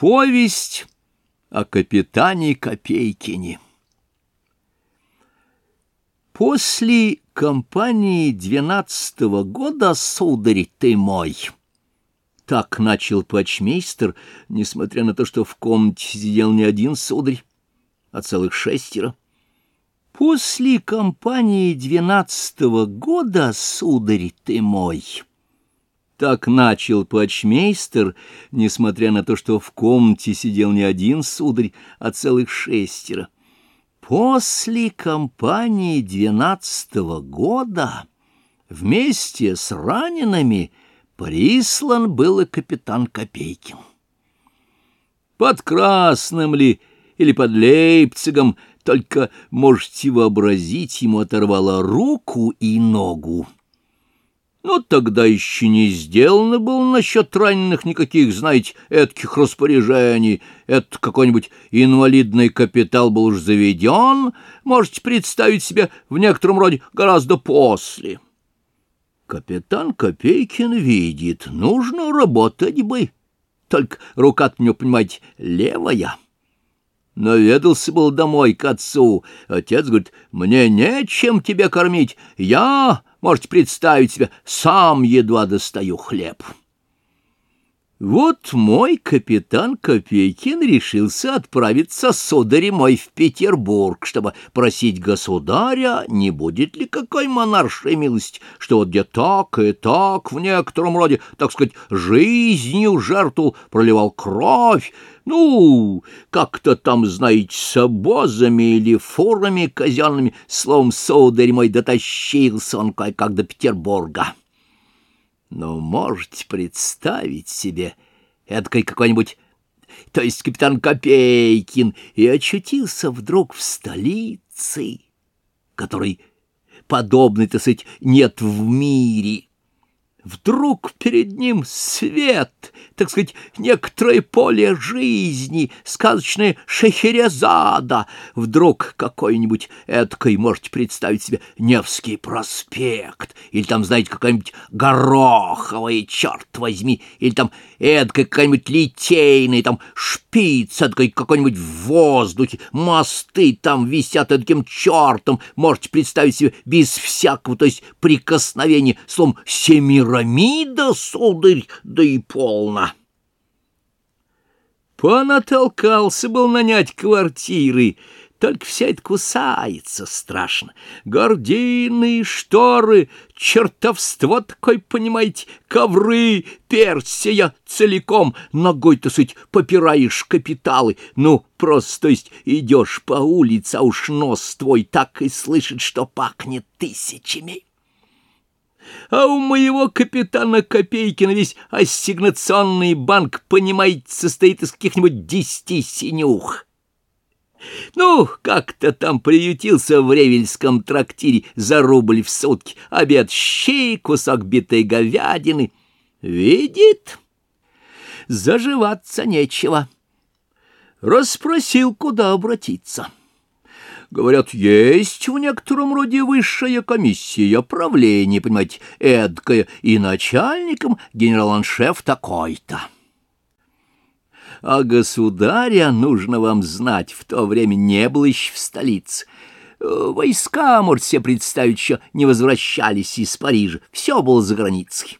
Повесть о капитане Копейкине После кампании двенадцатого года, сударь ты мой, так начал почмейстер, несмотря на то, что в комнате сидел не один сударь, а целых шестеро. После кампании двенадцатого года, сударь ты мой, так начал почмейстер, несмотря на то, что в комнате сидел не один сударь, а целых шестеро. После кампании двенадцатого года вместе с ранеными прислан был и капитан Копейкин. Под Красным ли или под Лейпцигом, только можете вообразить, ему оторвало руку и ногу. Но тогда еще не сделано было насчет раненых никаких, знаете, этких распоряжений. Это какой-нибудь инвалидный капитал был уж заведен, можете представить себе в некотором роде гораздо после. Капитан Копейкин видит, нужно работать бы, только рука-то понимаете, левая. Наведался был домой к отцу. Отец говорит, мне нечем тебя кормить, я Можете представить себе, сам едва достаю хлеб. Вот мой капитан Копейкин решился отправиться сударь мой в Петербург, чтобы просить государя, не будет ли какой монаршей милость, что вот где так и так в некотором роде, так сказать, жизнью жертву проливал кровь, ну, как-то там, знаете, с обозами или фурами казенными, словом, сударь мой дотащился он кое-как до Петербурга. Но можете представить себе, эдакой какой-нибудь, то есть капитан Копейкин, и очутился вдруг в столице, которой подобной, так сказать, нет в мире. Вдруг перед ним свет, так сказать, некоторое поле жизни, сказочная Шехерезада. Вдруг какой-нибудь эткой можете представить себе Невский проспект, или там, знаете, какая-нибудь Гороховая, черт возьми, или там эдкой какая-нибудь Литейная, там шпиц эдкой какой-нибудь в воздухе, мосты там висят эдаким чертом, можете представить себе без всякого, то есть прикосновения, словом, семирамида, сударь, да и полно. Понатолкался был нанять квартиры, только вся это кусается страшно. Гордины, шторы, чертовство такое, понимаете, ковры, персия целиком, ногой-то суть попираешь капиталы. Ну, просто, то есть, идешь по улице, а уж нос твой так и слышит, что пахнет тысячами. А у моего капитана Копейкина весь ассигнационный банк, понимаете, состоит из каких-нибудь десяти синюх. Ну, как-то там приютился в ревельском трактире за рубль в сутки, обед щей, кусок битой говядины. Видит, заживаться нечего. Расспросил, куда обратиться. Говорят, есть в некотором роде высшая комиссия правления, понимаете, эдкая, и начальником генерал-аншеф такой-то. А государя, нужно вам знать, в то время не было еще в столице. Войска, можете себе представить, еще не возвращались из Парижа. Все было за границей.